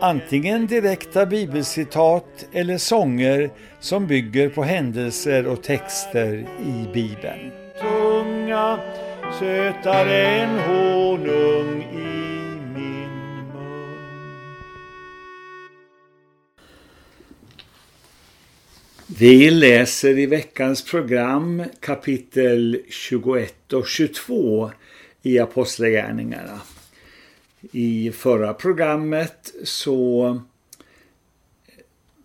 antingen direkta bibelcitat eller sånger som bygger på händelser och texter i Bibeln. Tunga, sötare än honung i min mun. Vi läser i veckans program kapitel 21 och 22 i Apostlagärningarna. I förra programmet så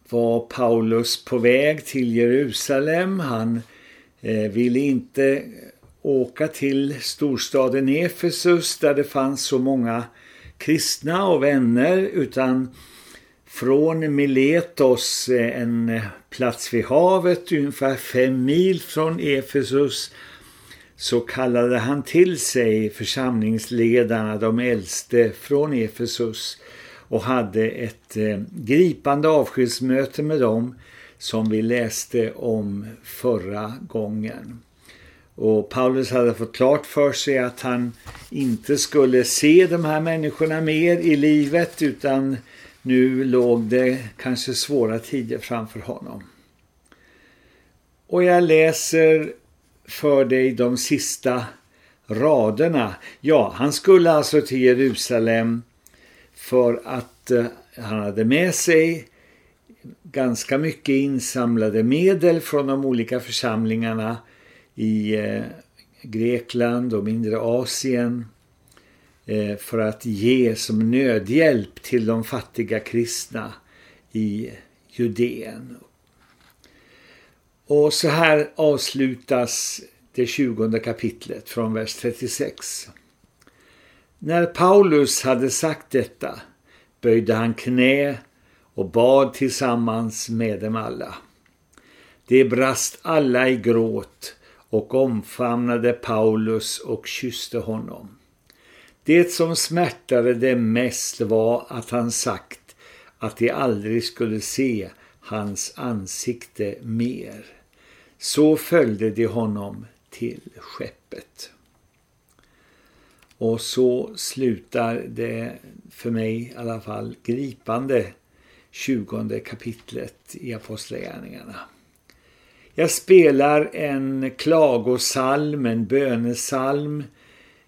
var Paulus på väg till Jerusalem. Han eh, ville inte åka till storstaden Efesus där det fanns så många kristna och vänner utan från Miletos, eh, en plats vid havet ungefär fem mil från Efesus så kallade han till sig församlingsledarna, de äldste från Efesus och hade ett eh, gripande avskedsmöte med dem som vi läste om förra gången. Och Paulus hade fått klart för sig att han inte skulle se de här människorna mer i livet utan nu låg det kanske svåra tider framför honom. Och jag läser för dig de sista raderna. Ja, han skulle alltså till Jerusalem för att eh, han hade med sig ganska mycket insamlade medel från de olika församlingarna i eh, Grekland och mindre Asien eh, för att ge som nödhjälp till de fattiga kristna i Judeen och så här avslutas det tjugonde kapitlet från vers 36. När Paulus hade sagt detta böjde han knä och bad tillsammans med dem alla. Det brast alla i gråt och omfamnade Paulus och kysste honom. Det som smärtade dem mest var att han sagt att de aldrig skulle se hans ansikte mer. Så följde de honom till skeppet. Och så slutar det för mig i alla fall gripande 20 kapitlet i Apostlagärningarna. Jag spelar en klagosalm, en bönesalm,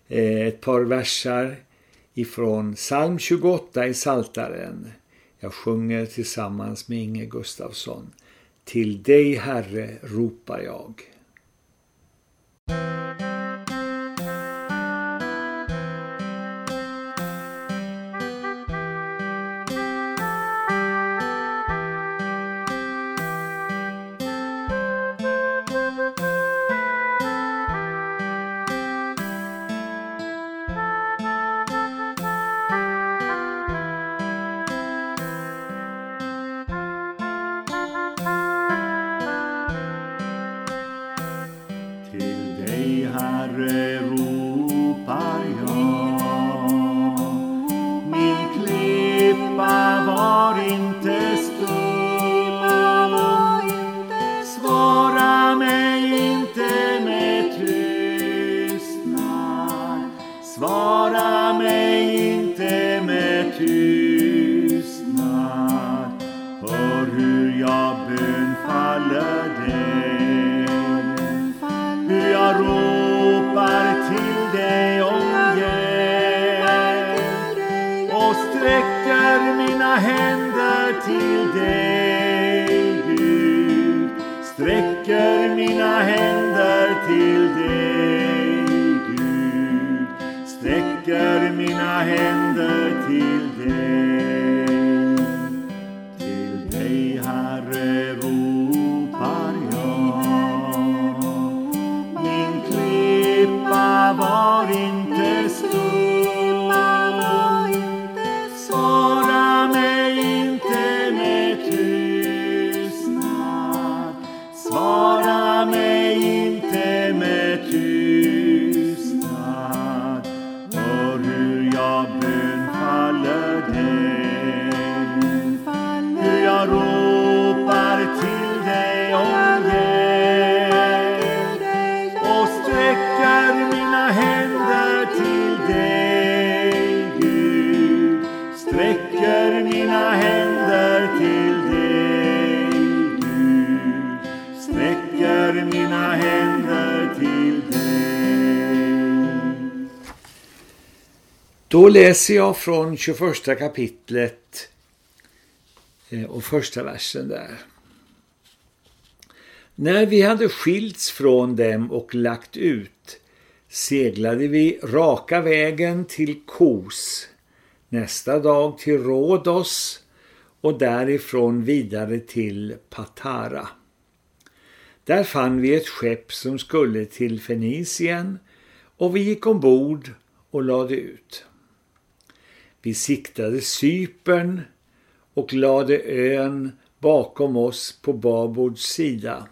eh, ett par versar ifrån psalm 28 i Saltaren. Jag sjunger tillsammans med Inge Gustafsson. Till dig, Herre, ropar jag. Då läser jag från 21 kapitlet eh, och första versen där. När vi hade skilts från dem och lagt ut seglade vi raka vägen till Kos, nästa dag till Rhodos och därifrån vidare till Patara. Där fann vi ett skepp som skulle till Fenicien och vi gick ombord och lade ut. Vi siktade Cypern och lade ön bakom oss på Babords sida,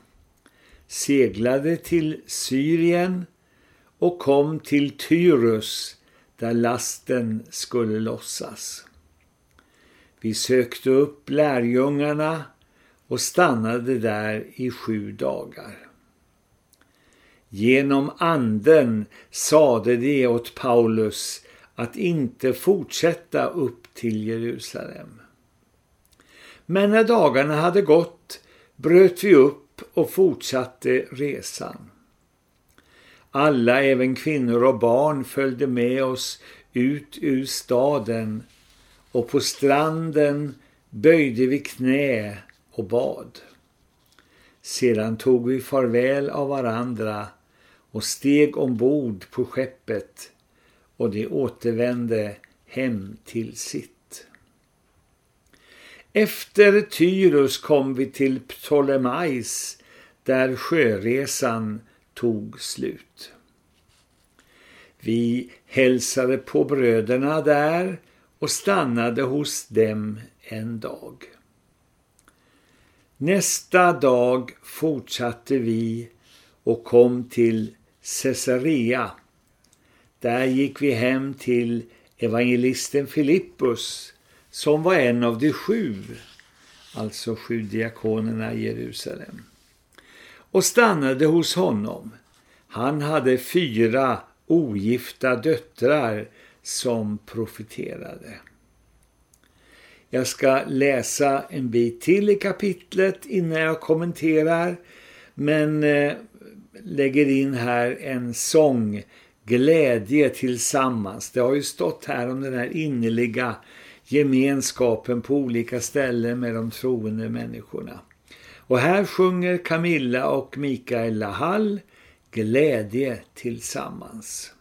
seglade till Syrien och kom till Tyrus där lasten skulle lossas. Vi sökte upp lärjungarna och stannade där i sju dagar. Genom anden sade de åt Paulus att inte fortsätta upp till Jerusalem. Men när dagarna hade gått bröt vi upp och fortsatte resan. Alla, även kvinnor och barn, följde med oss ut ur staden och på stranden böjde vi knä och bad. Sedan tog vi farväl av varandra och steg ombord på skeppet och de återvände hem till sitt. Efter Tyrus kom vi till Ptolemais där sjöresan tog slut. Vi hälsade på bröderna där och stannade hos dem en dag. Nästa dag fortsatte vi och kom till Caesarea. Där gick vi hem till evangelisten Filippus som var en av de sju, alltså sju diakonerna i Jerusalem och stannade hos honom. Han hade fyra ogifta döttrar som profiterade. Jag ska läsa en bit till i kapitlet innan jag kommenterar men eh, lägger in här en sång Glädje tillsammans. Det har ju stått här om den här innerliga gemenskapen på olika ställen med de troende människorna. Och här sjunger Camilla och Mikael Lahall Glädje tillsammans.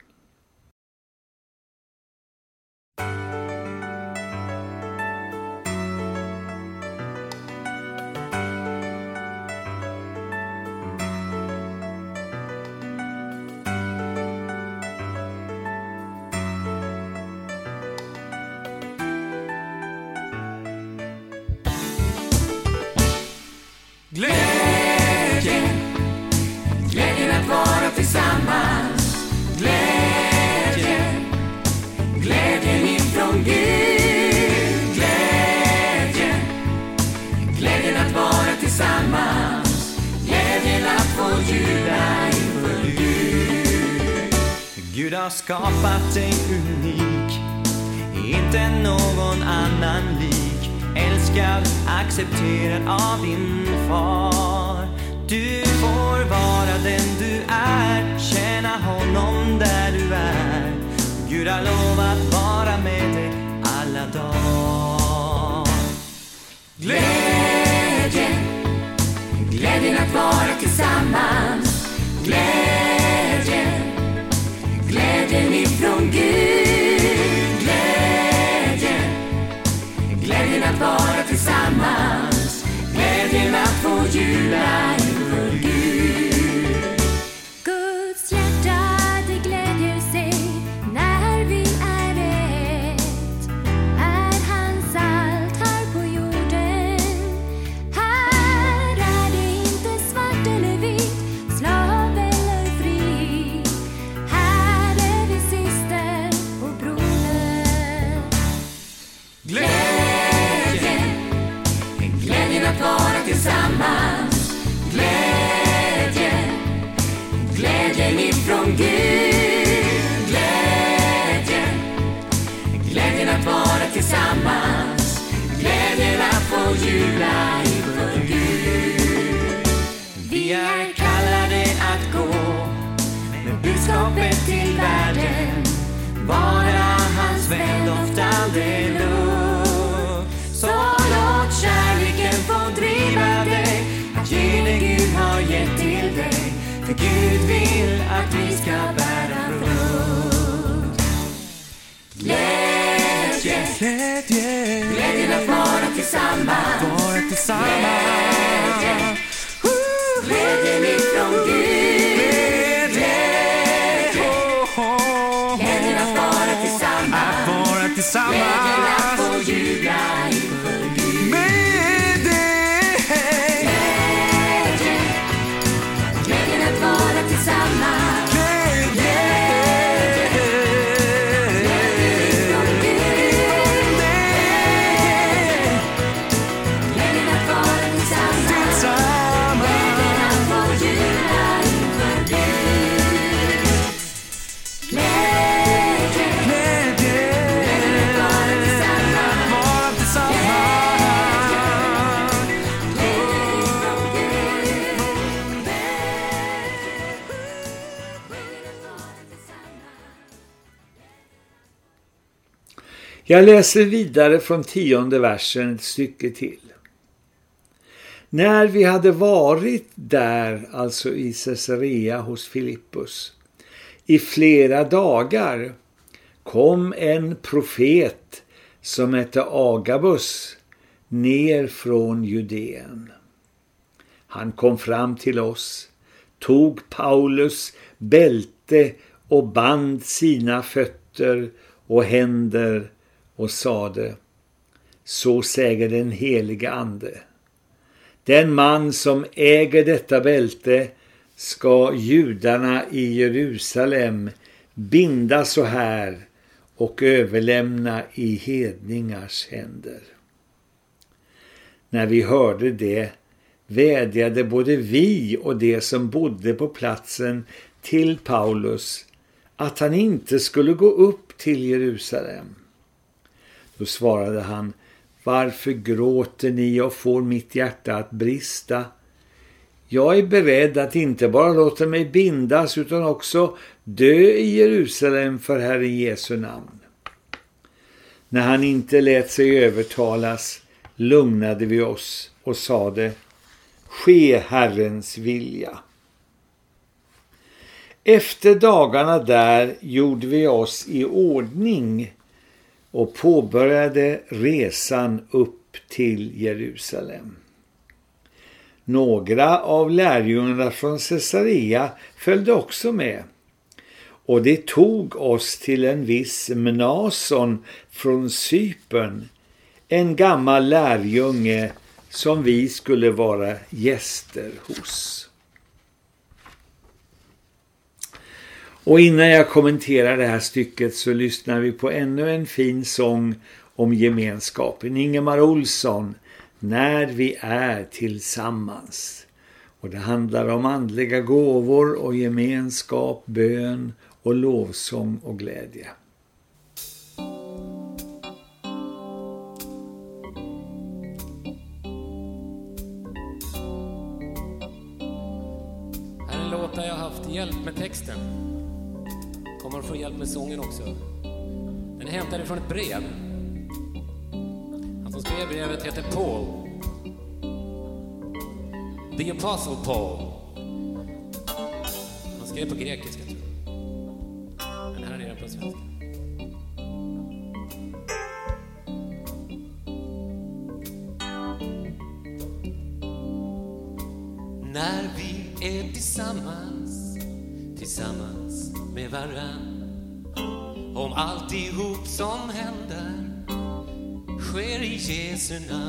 Gud har skapat dig unik. Inte någon annan lik. Älskad, accepterad av din far. Du får vara den du är. Tjäna honom där du är. Gud har lovat vara med dig alla dagar. Glädje. Glädjen att vara tillsammans. Glädje. Glädjen ifrån Gud. Glädjen. Glädjen att vara tillsammans. Glädjen att få jula Gud, glädjen, glädjen att vara tillsammans, glädjen att få jula inför Gud. Vi är kallade att gå med budskapet till världen, vara hans vän, luft. Så låt kärleken få driva dig, att gyllene Gud har gett dig för Gud vill att vi ska bära frukt. Glädje, glädje, glädjen att vara tillsammans. Vara tillsammans. Jag läser vidare från tionde versen ett stycke till. När vi hade varit där, alltså i Caesarea hos Filippus, i flera dagar kom en profet som hette Agabus ner från Judeen. Han kom fram till oss, tog Paulus bälte och band sina fötter och händer och sade Så säger den helige ande. Den man som äger detta bälte ska judarna i Jerusalem binda så här och överlämna i hedningars händer. När vi hörde det vädjade både vi och de som bodde på platsen till Paulus att han inte skulle gå upp till Jerusalem. Då svarade han, varför gråter ni och får mitt hjärta att brista? Jag är beredd att inte bara låta mig bindas utan också dö i Jerusalem för Herren Jesu namn. När han inte lät sig övertalas lugnade vi oss och sade, ske Herrens vilja. Efter dagarna där gjorde vi oss i ordning och påbörjade resan upp till Jerusalem. Några av lärjungarna från Caesarea följde också med. Och det tog oss till en viss Mnason från Cypern, en gammal lärjunge som vi skulle vara gäster hos. Och innan jag kommenterar det här stycket så lyssnar vi på ännu en fin sång om gemenskapen. Ingemar Olsson, När vi är tillsammans. Och det handlar om andliga gåvor och gemenskap, bön och lovsång och glädje. Här är en låt där jag haft hjälp med texten. Kommer att få hjälp med sången också. Den är hämtad från ett brev. Han som skrev brevet heter Paul. The Apostle Paul. Han skrev på grekiska i Jesu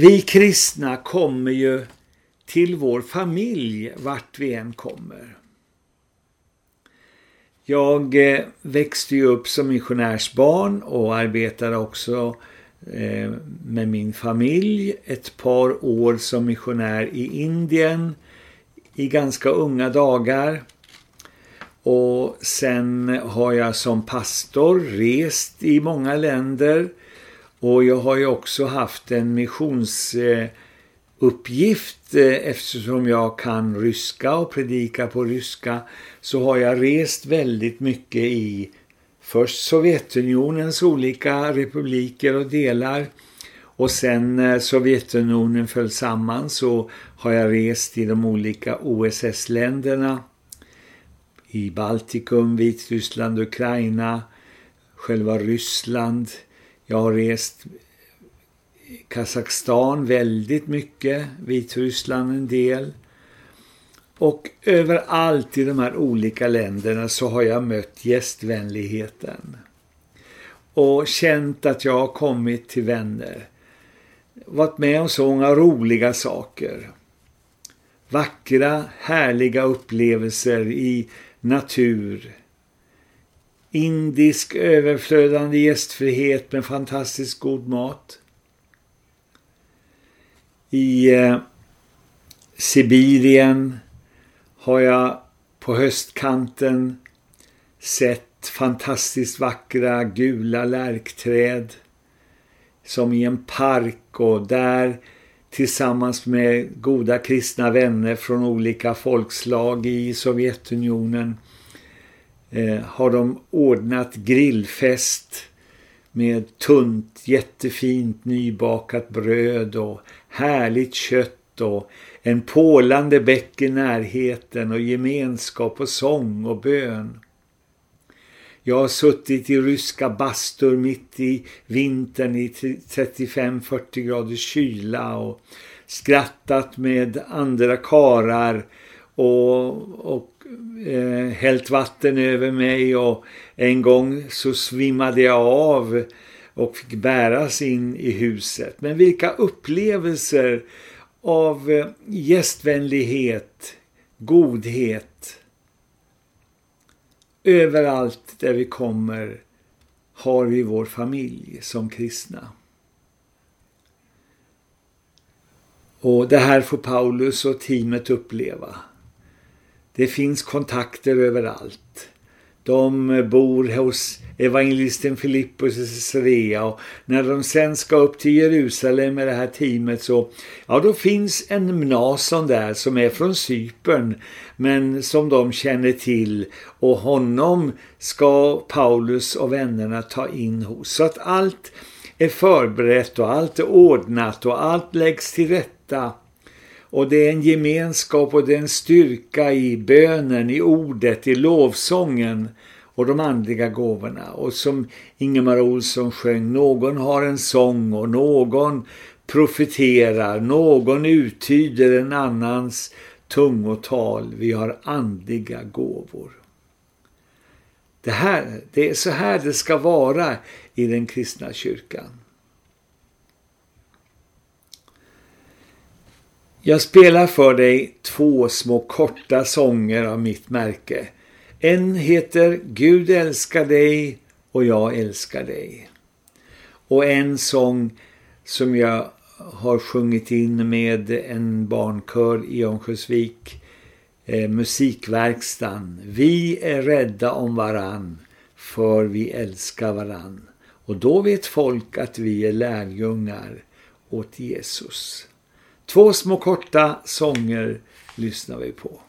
Vi kristna kommer ju till vår familj vart vi än kommer. Jag eh, växte ju upp som missionärsbarn och arbetade också eh, med min familj ett par år som missionär i Indien i ganska unga dagar. Och sen har jag som pastor rest i många länder och jag har ju också haft en missionsuppgift eh, eftersom jag kan ryska och predika på ryska så har jag rest väldigt mycket i först Sovjetunionens olika republiker och delar och sen när Sovjetunionen föll samman så har jag rest i de olika OSS-länderna i Baltikum, Vitryssland, Ukraina, själva Ryssland. Jag har rest Kazakstan väldigt mycket, Vitryssland en del. Och överallt i de här olika länderna så har jag mött gästvänligheten. Och känt att jag har kommit till vänner. Varit med om så många roliga saker. Vackra, härliga upplevelser i natur. Indisk överflödande gästfrihet med fantastiskt god mat. I eh, Sibirien har jag på höstkanten sett fantastiskt vackra gula lärkträd som i en park och där tillsammans med goda kristna vänner från olika folkslag i Sovjetunionen eh, har de ordnat grillfest med tunt, jättefint nybakat bröd och härligt kött och en pålande bäck i närheten och gemenskap och sång och bön. Jag har suttit i ryska bastur mitt i vintern i 35-40 graders kyla och skrattat med andra karar och, och eh, hällt vatten över mig och en gång så svimmade jag av och fick bäras in i huset. Men vilka upplevelser av eh, gästvänlighet, godhet. Överallt där vi kommer har vi vår familj som kristna. Och det här får Paulus och teamet uppleva. Det finns kontakter överallt. De bor hos evangelisten Filippus i Caesarea och när de sen ska upp till Jerusalem med det här teamet så ja då finns en Mnason där som är från Cypern men som de känner till och honom ska Paulus och vännerna ta in hos så att allt är förberett och allt är ordnat och allt läggs till rätta och det är en gemenskap och det är en styrka i bönen, i ordet, i lovsången och de andliga gåvorna. Och som Ingemar Olsson sjöng, någon har en sång och någon profeterar, någon uttyder en annans tungotal. Vi har andliga gåvor. Det, här, det är så här det ska vara i den kristna kyrkan. Jag spelar för dig två små korta sånger av mitt märke. En heter Gud älskar dig och jag älskar dig. Och en sång som jag har sjungit in med en barnkör i Örnsköldsvik, eh, musikverkstan. Vi är rädda om varann för vi älskar varann. Och då vet folk att vi är lärjungar åt Jesus. Två små korta sånger lyssnar vi på.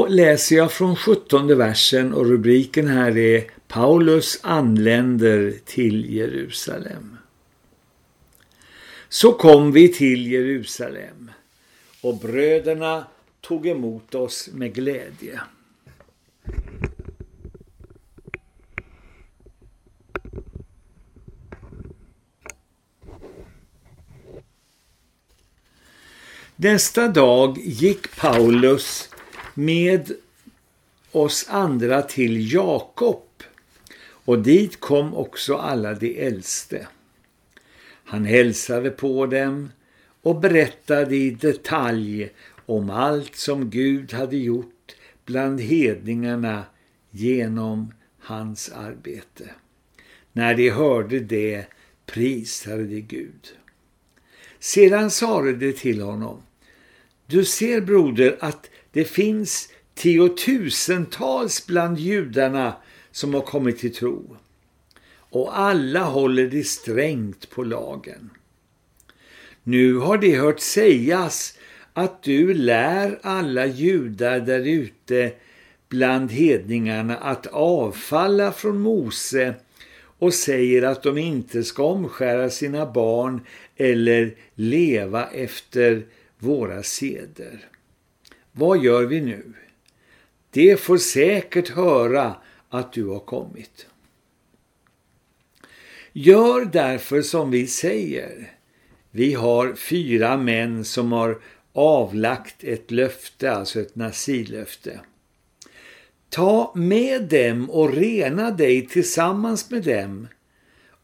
Då läser jag från 17 versen och rubriken här är Paulus anländer till Jerusalem. Så kom vi till Jerusalem och bröderna tog emot oss med glädje. Nästa dag gick Paulus med oss andra till Jakob och dit kom också alla de äldste. Han hälsade på dem och berättade i detalj om allt som Gud hade gjort bland hedningarna genom hans arbete. När de hörde det prisade de Gud. Sedan sade de till honom, du ser broder att det finns tiotusentals bland judarna som har kommit till tro. Och alla håller de strängt på lagen. Nu har det hört sägas att du lär alla judar där ute bland hedningarna att avfalla från Mose och säger att de inte ska omskära sina barn eller leva efter våra seder. Vad gör vi nu? Det får säkert höra att du har kommit. Gör därför som vi säger. Vi har fyra män som har avlagt ett löfte, alltså ett nazilöfte. Ta med dem och rena dig tillsammans med dem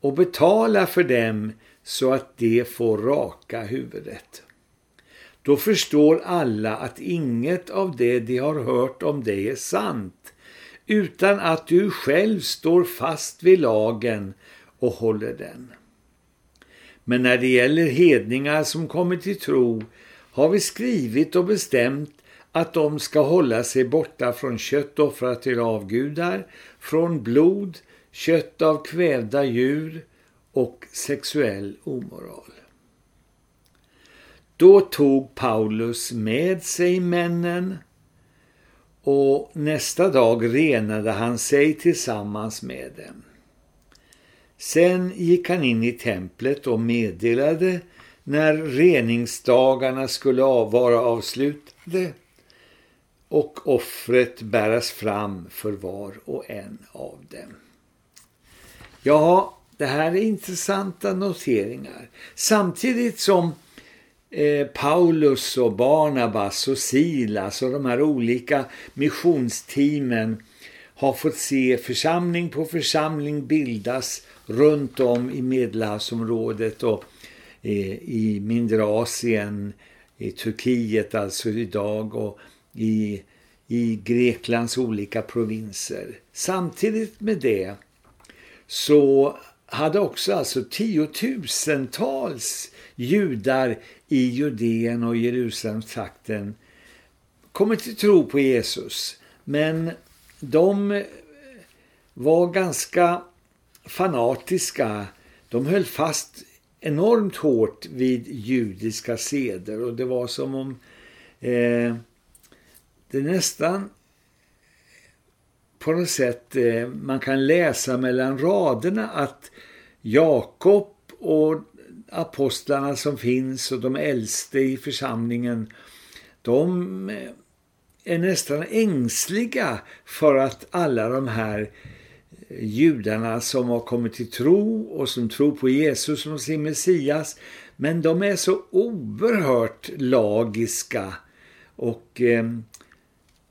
och betala för dem så att de får raka huvudet. Då förstår alla att inget av det de har hört om dig är sant, utan att du själv står fast vid lagen och håller den. Men när det gäller hedningar som kommer till tro har vi skrivit och bestämt att de ska hålla sig borta från kött offrat till avgudar, från blod, kött av kvävda djur och sexuell omoral. Då tog Paulus med sig männen och nästa dag renade han sig tillsammans med dem. Sen gick han in i templet och meddelade när reningsdagarna skulle vara avslutade och offret bäras fram för var och en av dem. Ja, det här är intressanta noteringar. Samtidigt som eh, Paulus och Barnabas och Silas och de här olika missionsteamen har fått se församling på församling bildas runt om i Medelhavsområdet och eh, i mindre Asien, i Turkiet alltså idag och i, i Greklands olika provinser. Samtidigt med det så hade också alltså tiotusentals judar i Judeen och Jerusalemstrakten kommit till tro på Jesus. Men de var ganska fanatiska. De höll fast enormt hårt vid judiska seder och det var som om eh, det nästan på något sätt eh, man kan läsa mellan raderna att Jakob och apostlarna som finns och de äldste i församlingen de är nästan ängsliga för att alla de här judarna som har kommit till tro och som tror på Jesus som sin Messias men de är så oerhört lagiska och eh,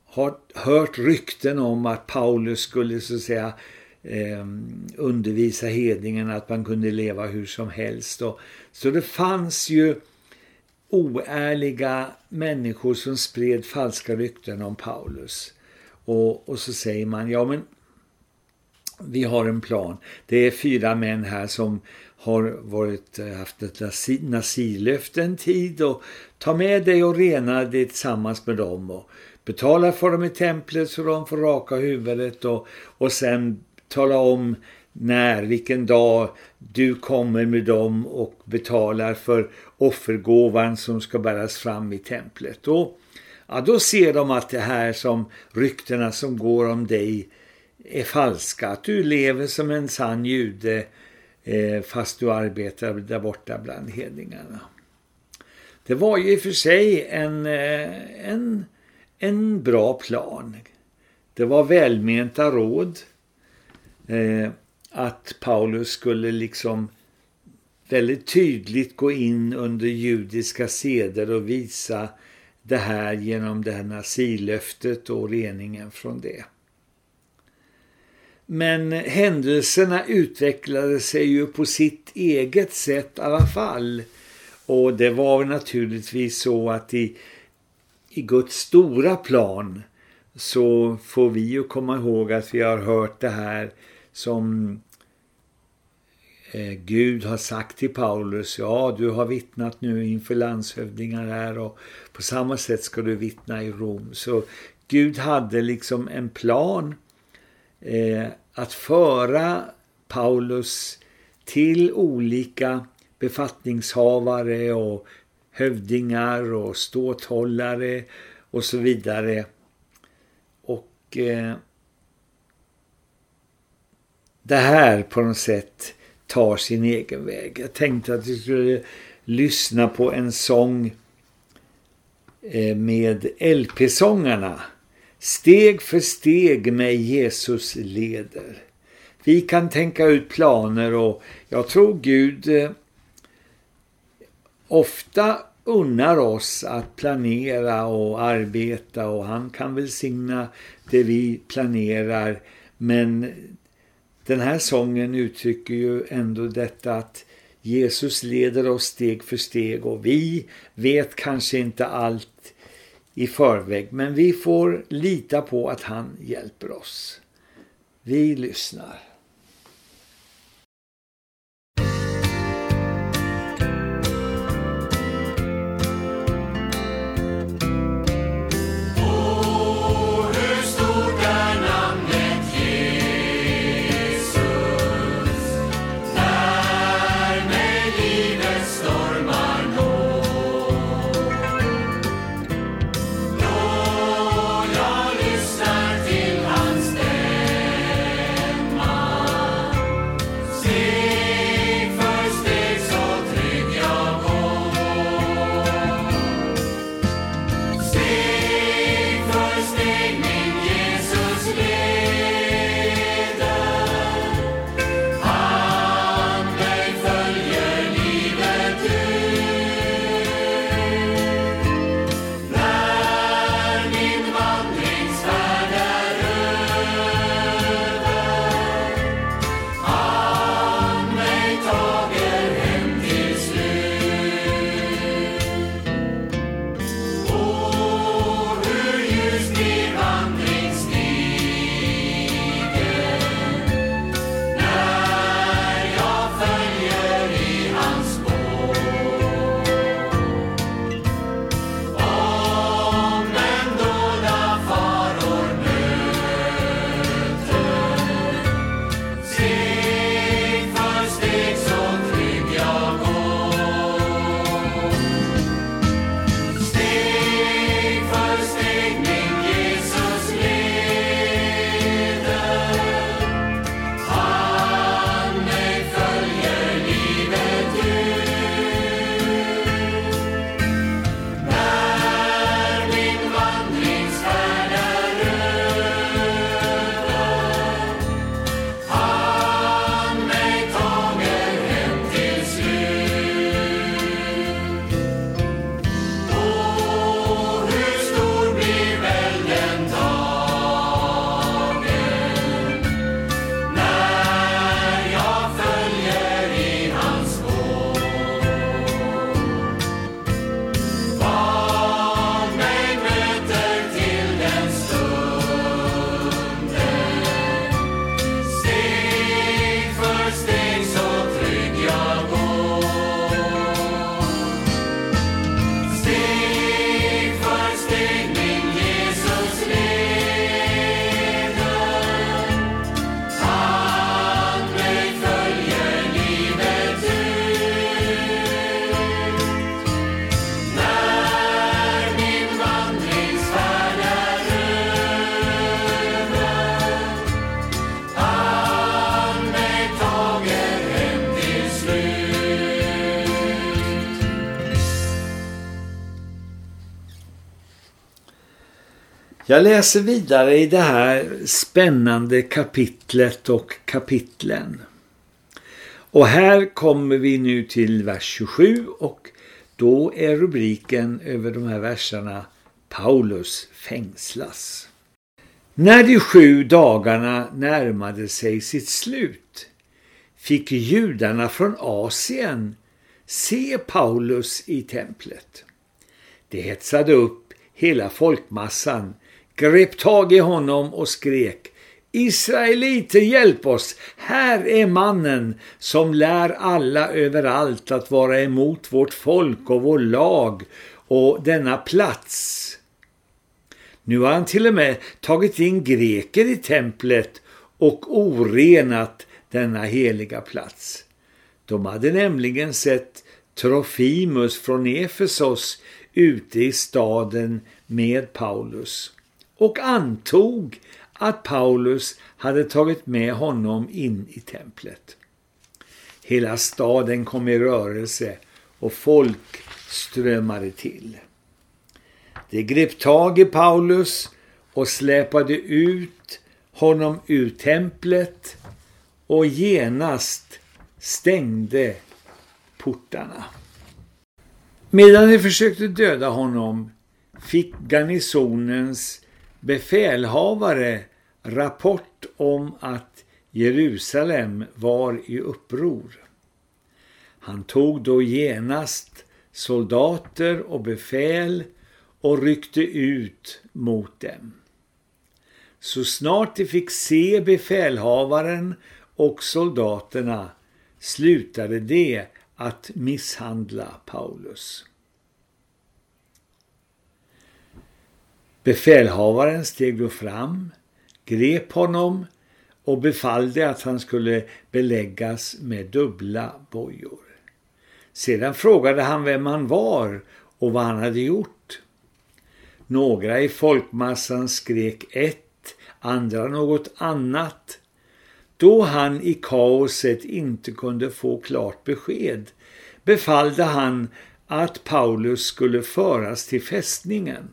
har hört rykten om att Paulus skulle så att säga eh, undervisa hedningen att man kunde leva hur som helst. Och, så det fanns ju oärliga människor som spred falska rykten om Paulus. Och, och så säger man, ja men vi har en plan. Det är fyra män här som har varit, haft ett nazilöfte en tid och ta med dig och rena dig tillsammans med dem och betala för dem i templet så de får raka huvudet och, och sen tala om när, vilken dag du kommer med dem och betalar för offergåvan som ska bäras fram i templet. Och ja då ser de att det här som ryktena som går om dig är falska. Att du lever som en sann jude eh, fast du arbetar där borta bland hedningarna. Det var ju i och för sig en, eh, en, en bra plan. Det var välmenta råd eh, att Paulus skulle liksom väldigt tydligt gå in under judiska seder och visa det här genom det här nazilöftet och reningen från det. Men händelserna utvecklade sig ju på sitt eget sätt i alla fall. Och det var naturligtvis så att i, i Guds stora plan så får vi ju komma ihåg att vi har hört det här som eh, Gud har sagt till Paulus, ja du har vittnat nu inför landshövdingar här och på samma sätt ska du vittna i Rom. Så Gud hade liksom en plan eh, att föra Paulus till olika befattningshavare och hövdingar och ståthållare och så vidare. Och eh, det här på något sätt tar sin egen väg. Jag tänkte att vi skulle lyssna på en sång eh, med LP-sångarna. Steg för steg med Jesus leder. Vi kan tänka ut planer och jag tror Gud eh, ofta unnar oss att planera och arbeta och han kan välsigna det vi planerar. Men den här sången uttrycker ju ändå detta att Jesus leder oss steg för steg och vi vet kanske inte allt i förväg men vi får lita på att han hjälper oss. Vi lyssnar. Jag läser vidare i det här spännande kapitlet och kapitlen. Och här kommer vi nu till vers 27 och då är rubriken över de här verserna Paulus fängslas. När de sju dagarna närmade sig sitt slut fick judarna från Asien se Paulus i templet. Det hetsade upp hela folkmassan, grep tag i honom och skrek Israeliter hjälp oss, här är mannen som lär alla överallt att vara emot vårt folk och vår lag och denna plats. Nu har han till och med tagit in greker i templet och orenat denna heliga plats. De hade nämligen sett Trofimus från Efesos ute i staden med Paulus och antog att Paulus hade tagit med honom in i templet. Hela staden kom i rörelse och folk strömmade till. De grep tag i Paulus och släpade ut honom ur templet och genast stängde portarna. Medan de försökte döda honom fick garnisonens befälhavare rapport om att Jerusalem var i uppror. Han tog då genast soldater och befäl och ryckte ut mot dem. Så snart de fick se befälhavaren och soldaterna slutade de att misshandla Paulus. Befälhavaren steg då fram, grep honom och befallde att han skulle beläggas med dubbla bojor. Sedan frågade han vem han var och vad han hade gjort. Några i folkmassan skrek ett, andra något annat. Då han i kaoset inte kunde få klart besked befallde han att Paulus skulle föras till fästningen.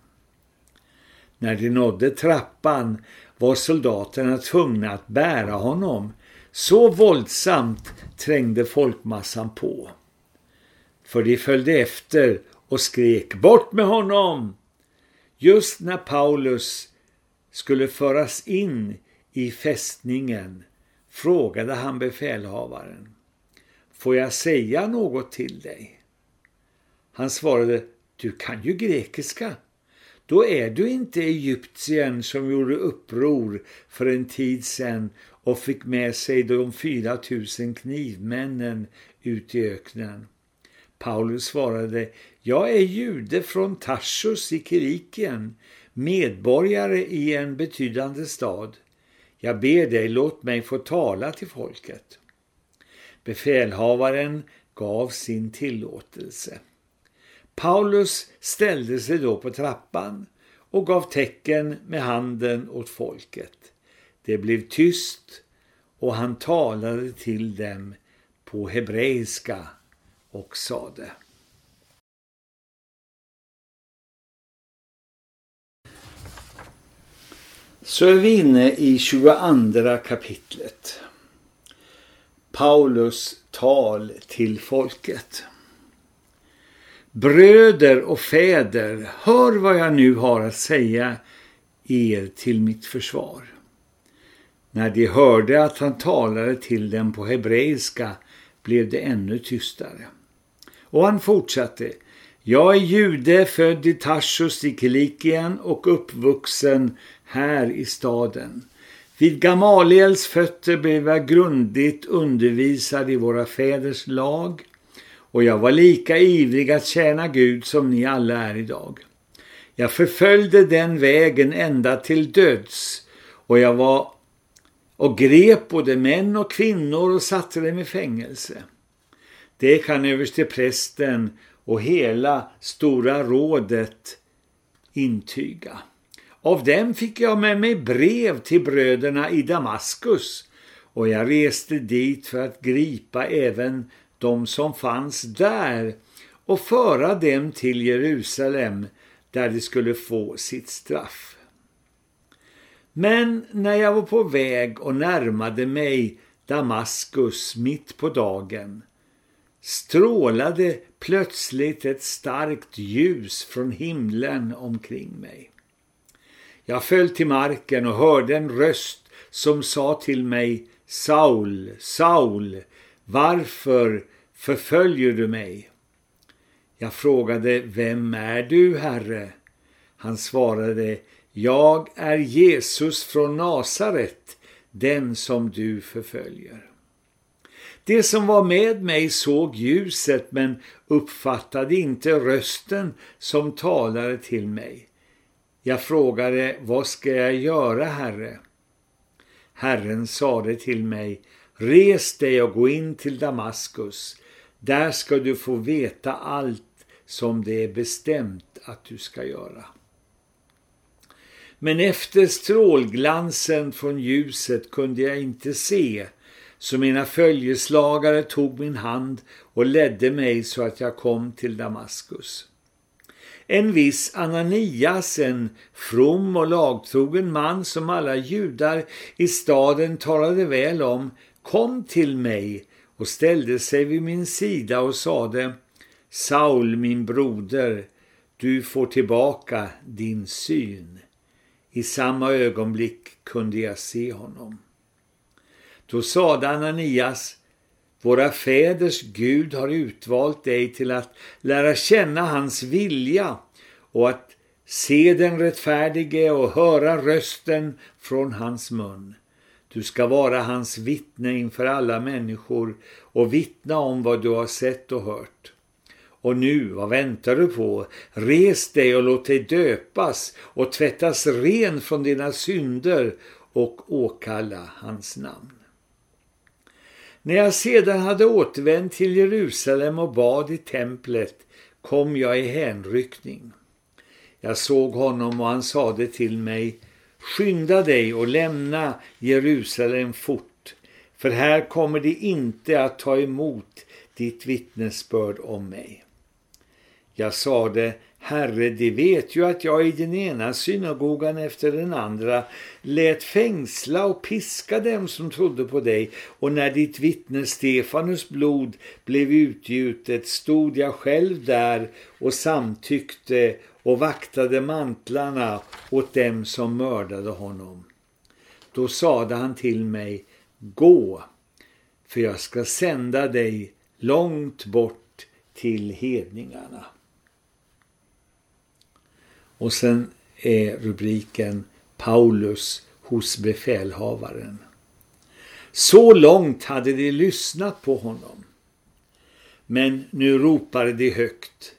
När de nådde trappan var soldaterna tvungna att bära honom. Så våldsamt trängde folkmassan på. För de följde efter och skrek bort med honom. Just när Paulus skulle föras in i fästningen frågade han befälhavaren. Får jag säga något till dig? Han svarade, du kan ju grekiska. Då är du inte egyptien som gjorde uppror för en tid sedan och fick med sig de 4000 knivmännen ut i öknen. Paulus svarade, jag är jude från Tarsus i Kiriken, medborgare i en betydande stad. Jag ber dig, låt mig få tala till folket. Befälhavaren gav sin tillåtelse. Paulus ställde sig då på trappan och gav tecken med handen åt folket. Det blev tyst och han talade till dem på hebreiska och sade. Så är vi inne i 22 kapitlet. Paulus tal till folket. Bröder och fäder, hör vad jag nu har att säga er till mitt försvar. När de hörde att han talade till dem på hebreiska blev det ännu tystare. Och han fortsatte. Jag är jude, född i Tarsus i Kilikien och uppvuxen här i staden. Vid Gamaliels fötter blev jag grundligt undervisad i våra fäders lag och jag var lika ivrig att tjäna Gud som ni alla är idag. Jag förföljde den vägen ända till döds och jag var och grep både män och kvinnor och satte dem i fängelse. Det kan överste prästen och hela stora rådet intyga. Av dem fick jag med mig brev till bröderna i Damaskus och jag reste dit för att gripa även de som fanns där och föra dem till Jerusalem där de skulle få sitt straff. Men när jag var på väg och närmade mig Damaskus mitt på dagen strålade plötsligt ett starkt ljus från himlen omkring mig. Jag föll till marken och hörde en röst som sa till mig Saul, Saul, varför förföljer du mig? Jag frågade, vem är du, Herre? Han svarade, jag är Jesus från Nasaret, den som du förföljer. Det som var med mig såg ljuset men uppfattade inte rösten som talade till mig. Jag frågade, vad ska jag göra, Herre? Herren sade till mig, res dig och gå in till Damaskus. Där ska du få veta allt som det är bestämt att du ska göra. Men efter strålglansen från ljuset kunde jag inte se, så mina följeslagare tog min hand och ledde mig så att jag kom till Damaskus. En viss Ananias, en from och lagtrogen man som alla judar i staden talade väl om, kom till mig och ställde sig vid min sida och sade Saul, min broder, du får tillbaka din syn. I samma ögonblick kunde jag se honom. Då sade Ananias, våra fäders Gud har utvalt dig till att lära känna hans vilja och att se den rättfärdige och höra rösten från hans mun. Du ska vara hans vittne inför alla människor och vittna om vad du har sett och hört. Och nu, vad väntar du på? Res dig och låt dig döpas och tvättas ren från dina synder och åkalla hans namn. När jag sedan hade återvänt till Jerusalem och bad i templet kom jag i hänryckning. Jag såg honom och han sade till mig, skynda dig och lämna Jerusalem fort, för här kommer det inte att ta emot ditt vittnesbörd om mig. Jag sade, Herre, de vet ju att jag i den ena synagogan efter den andra lät fängsla och piska dem som trodde på dig och när ditt vittne Stefanus blod blev utgjutet stod jag själv där och samtyckte och vaktade mantlarna åt dem som mördade honom. Då sade han till mig, gå, för jag ska sända dig långt bort till hedningarna. Och sen är rubriken Paulus hos befälhavaren. Så långt hade de lyssnat på honom. Men nu ropade de högt.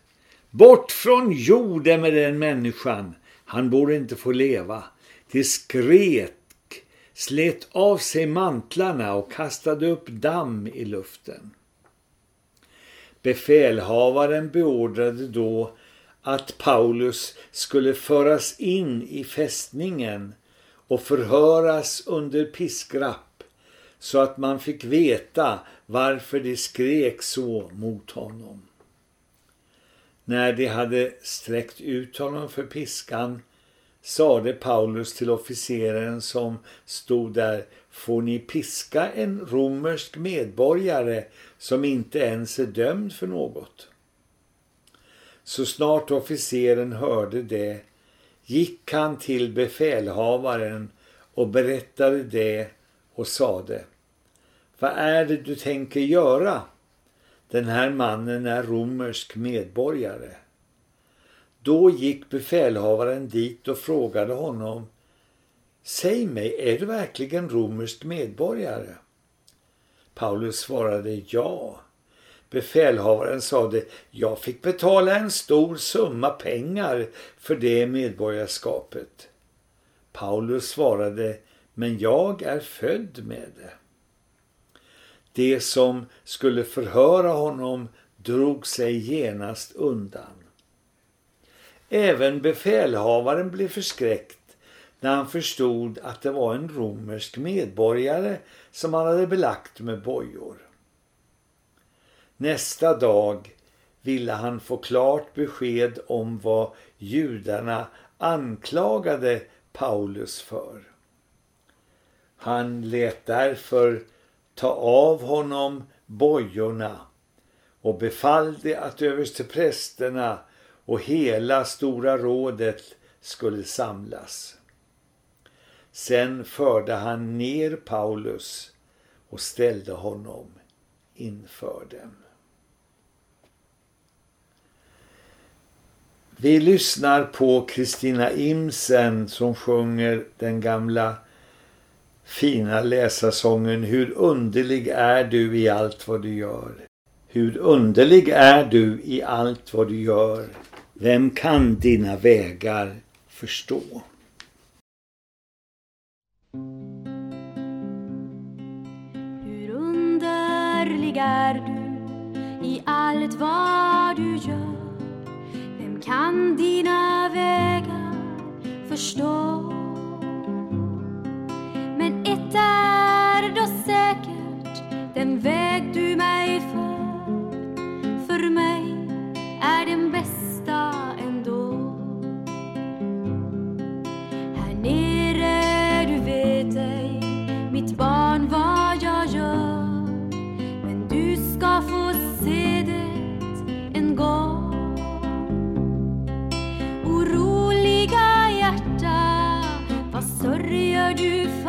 Bort från jorden med den människan. Han borde inte få leva. De skrek, slet av sig mantlarna och kastade upp damm i luften. Befälhavaren beordrade då att Paulus skulle föras in i fästningen och förhöras under piskrapp så att man fick veta varför de skrek så mot honom. När de hade sträckt ut honom för piskan sade Paulus till officeren som stod där Får ni piska en romersk medborgare som inte ens är dömd för något? Så snart officeren hörde det gick han till befälhavaren och berättade det och sade Vad är det du tänker göra? Den här mannen är romersk medborgare. Då gick befälhavaren dit och frågade honom Säg mig, är du verkligen romersk medborgare? Paulus svarade ja. Befälhavaren sade, jag fick betala en stor summa pengar för det medborgarskapet. Paulus svarade, men jag är född med det. Det som skulle förhöra honom drog sig genast undan. Även befälhavaren blev förskräckt när han förstod att det var en romersk medborgare som han hade belagt med bojor. Nästa dag ville han få klart besked om vad judarna anklagade Paulus för. Han lät därför ta av honom bojorna och befallde att översteprästerna och hela stora rådet skulle samlas. Sen förde han ner Paulus och ställde honom inför dem. Vi lyssnar på Kristina Imsen som sjunger den gamla fina läsarsången Hur underlig är du i allt vad du gör. Hur underlig är du i allt vad du gör. Vem kan dina vägar förstå? Hur underlig är du i allt vad du gör Vem kan dina vägar förstå Den väg du mig för För mig är den bästa ändå. Här nere du vet ej mitt barn vad jag gör. Men du ska få se det en gång. Oroliga hjärta, vad sörjer du för?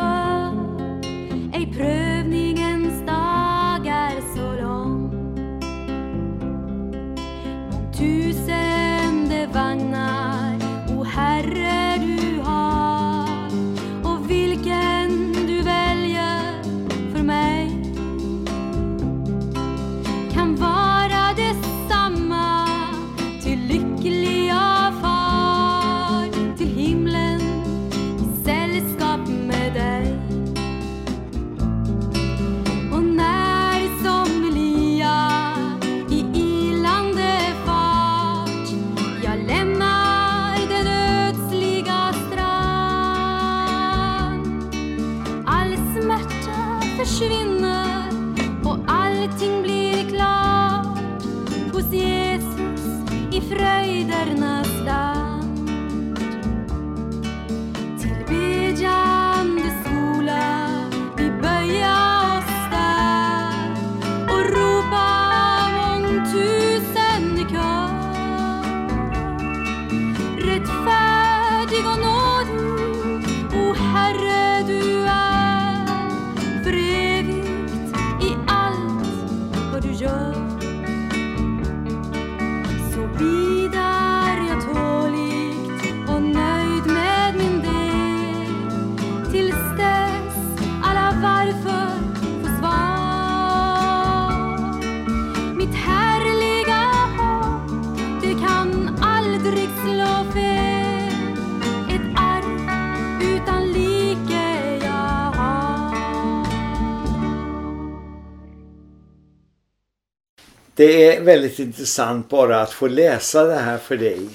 Det är väldigt intressant bara att få läsa det här för dig.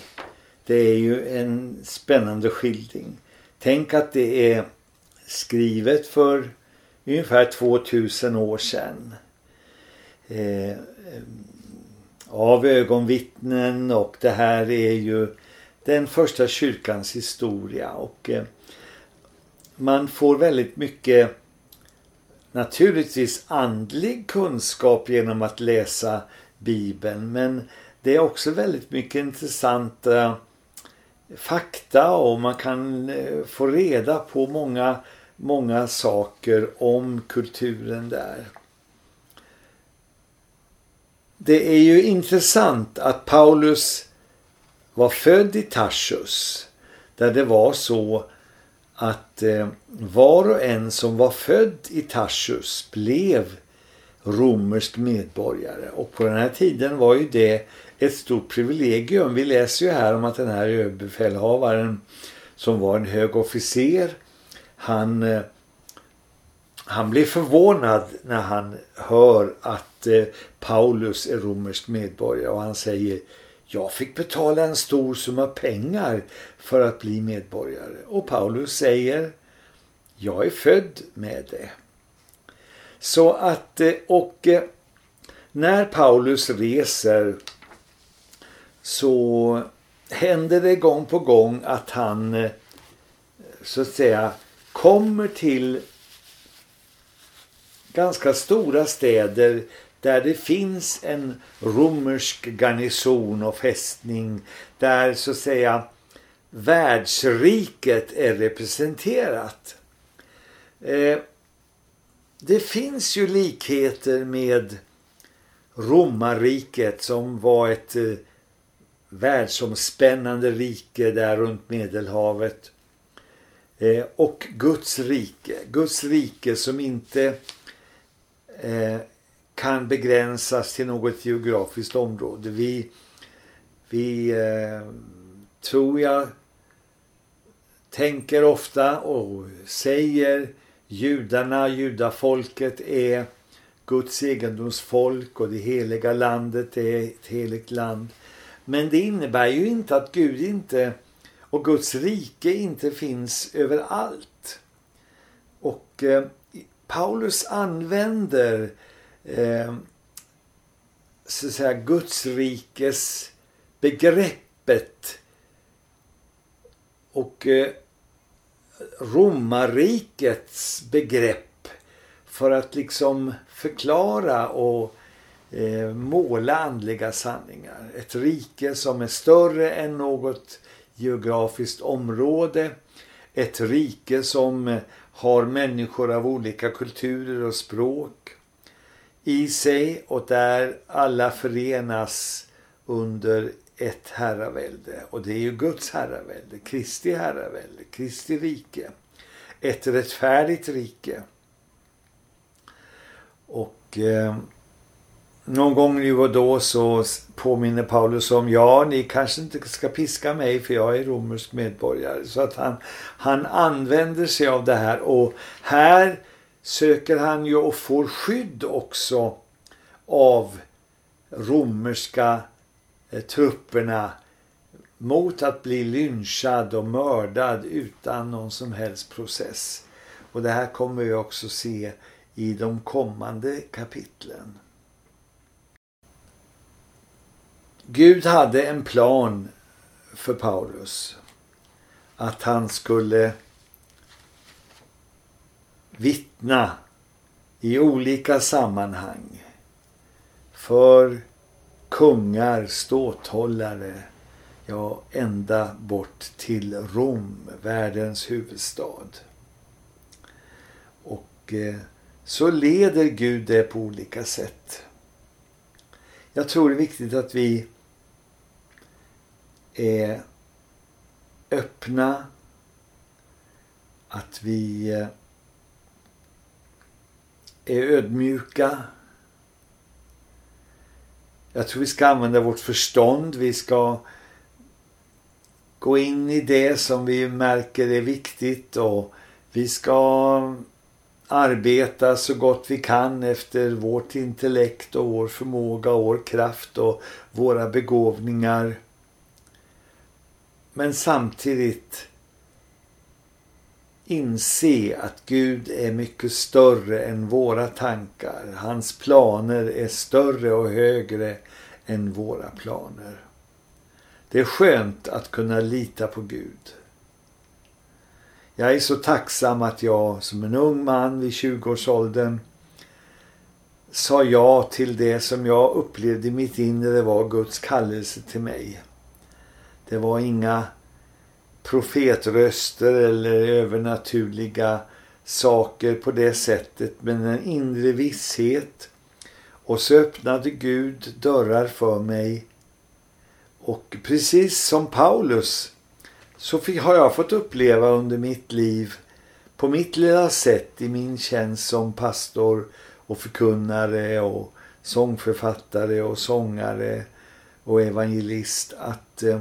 Det är ju en spännande skildring. Tänk att det är skrivet för ungefär 2000 år sedan. Eh, eh, av ögonvittnen och det här är ju den första kyrkans historia och eh, man får väldigt mycket naturligtvis andlig kunskap genom att läsa Bibeln men det är också väldigt mycket intressanta eh, fakta och man kan eh, få reda på många, många saker om kulturen där. Det är ju intressant att Paulus var född i Tarsus där det var så att eh, var och en som var född i Tarsus blev romersk medborgare. Och på den här tiden var ju det ett stort privilegium. Vi läser ju här om att den här överbefälhavaren som var en hög officer, han, eh, han blev förvånad när han hör att eh, Paulus är romersk medborgare och han säger jag fick betala en stor summa pengar för att bli medborgare. Och Paulus säger jag är född med det. Så att, eh, och eh, när Paulus reser så händer det gång på gång att han eh, så att säga kommer till ganska stora städer där det finns en romersk garnison och fästning där så att säga världsriket är representerat. Eh, det finns ju likheter med romarriket som var ett eh, världsomspännande rike där runt Medelhavet. Eh, och Guds rike. Guds rike som inte eh, kan begränsas till något geografiskt område. Vi, vi eh, tror jag tänker ofta och säger judarna, judafolket är Guds egendomsfolk och det heliga landet är ett heligt land. Men det innebär ju inte att Gud inte och Guds rike inte finns överallt. Och eh, Paulus använder eh, så att säga gudsrikes-begreppet. och eh, romarrikets begrepp för att liksom förklara och eh, måla andliga sanningar. Ett rike som är större än något geografiskt område. Ett rike som har människor av olika kulturer och språk i sig och där alla förenas under ett herravälde. Och det är ju Guds herravälde, Kristi herravälde, Kristi rike. Ett rättfärdigt rike. Och eh, någon gång nu och då så påminner Paulus om ja, ni kanske inte ska piska mig för jag är romersk medborgare. Så att han, han använder sig av det här och här söker han ju och får skydd också av romerska eh, trupperna mot att bli lynchad och mördad utan någon som helst process. Och det här kommer vi också se i de kommande kapitlen. Gud hade en plan för Paulus. Att han skulle vittna i olika sammanhang för kungar, ståthållare, ja ända bort till Rom, världens huvudstad. Och eh, så leder Gud det på olika sätt. Jag tror det är viktigt att vi är öppna, att vi eh, är ödmjuka. Jag tror vi ska använda vårt förstånd. Vi ska gå in i det som vi märker är viktigt och vi ska arbeta så gott vi kan efter vårt intellekt och vår förmåga och vår kraft och våra begåvningar. Men samtidigt inse att Gud är mycket större än våra tankar. Hans planer är större och högre än våra planer. Det är skönt att kunna lita på Gud. Jag är så tacksam att jag som en ung man vid 20-årsåldern sa ja till det som jag upplevde i mitt inre var Guds kallelse till mig. Det var inga profetröster eller övernaturliga saker på det sättet. Men en inre visshet och så öppnade Gud dörrar för mig. Och precis som Paulus så har jag fått uppleva under mitt liv på mitt lilla sätt i min tjänst som pastor och förkunnare och sångförfattare och sångare och evangelist att eh,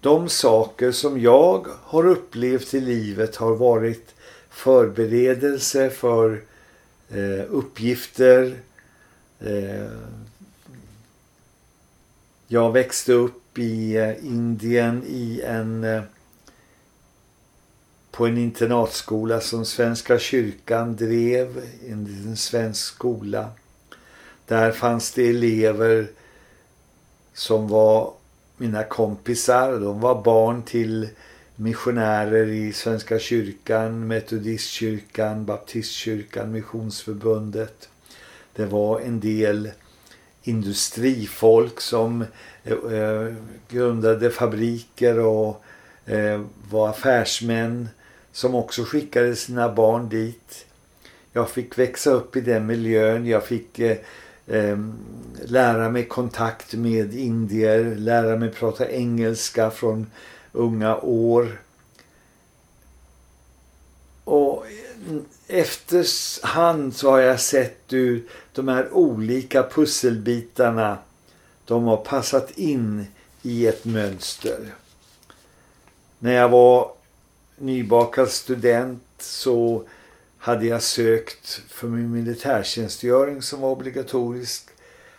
de saker som jag har upplevt i livet har varit förberedelse för eh, uppgifter. Eh, jag växte upp i eh, Indien i en eh, på en internatskola som Svenska kyrkan drev, en svensk skola. Där fanns det elever som var mina kompisar. De var barn till missionärer i Svenska kyrkan, Metodistkyrkan, Baptistkyrkan, Missionsförbundet. Det var en del industrifolk som eh, eh, grundade fabriker och eh, var affärsmän som också skickade sina barn dit. Jag fick växa upp i den miljön. Jag fick eh, eh, lära mig kontakt med indier, lära mig prata engelska från unga år. Och efterhand så har jag sett hur de här olika pusselbitarna de har passat in i ett mönster. När jag var nybakad student så hade jag sökt för min militärtjänstgöring som var obligatorisk.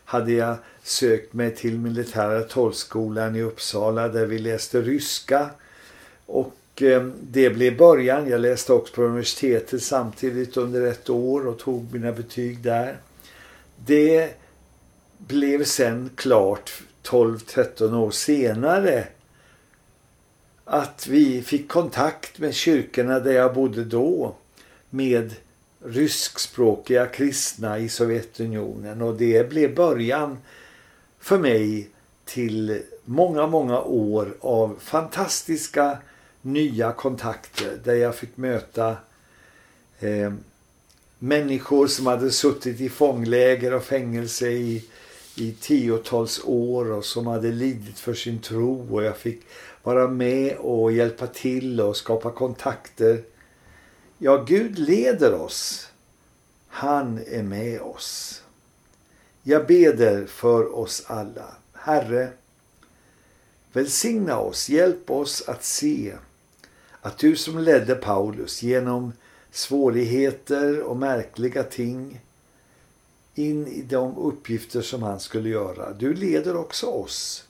Hade jag sökt mig till militära tolvskolan i Uppsala där vi läste ryska. Och eh, det blev början. Jag läste också på universitetet samtidigt under ett år och tog mina betyg där. Det blev sen klart 12-13 år senare att vi fick kontakt med kyrkorna där jag bodde då med ryskspråkiga kristna i Sovjetunionen och det blev början för mig till många, många år av fantastiska nya kontakter där jag fick möta eh, människor som hade suttit i fångläger och fängelse i, i tiotals år och som hade lidit för sin tro och jag fick vara med och hjälpa till och skapa kontakter. Ja, Gud leder oss. Han är med oss. Jag beder för oss alla. Herre, välsigna oss, hjälp oss att se att du som ledde Paulus genom svårigheter och märkliga ting in i de uppgifter som han skulle göra. Du leder också oss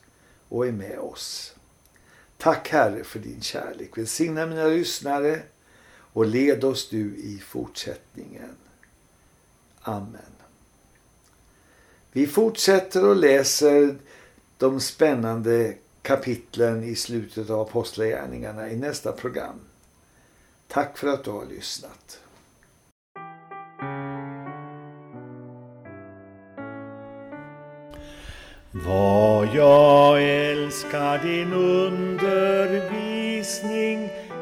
och är med oss. Tack Herre för din kärlek. Välsigna mina lyssnare och led oss du i fortsättningen. Amen. Vi fortsätter och läser de spännande kapitlen i slutet av Apostlagärningarna i nästa program. Tack för att du har lyssnat. Vad jag älskar din undervisning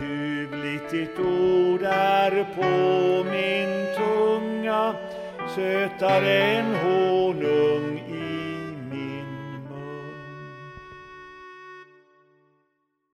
ljuvligt ditt ord är på min tunga. Sötare än honung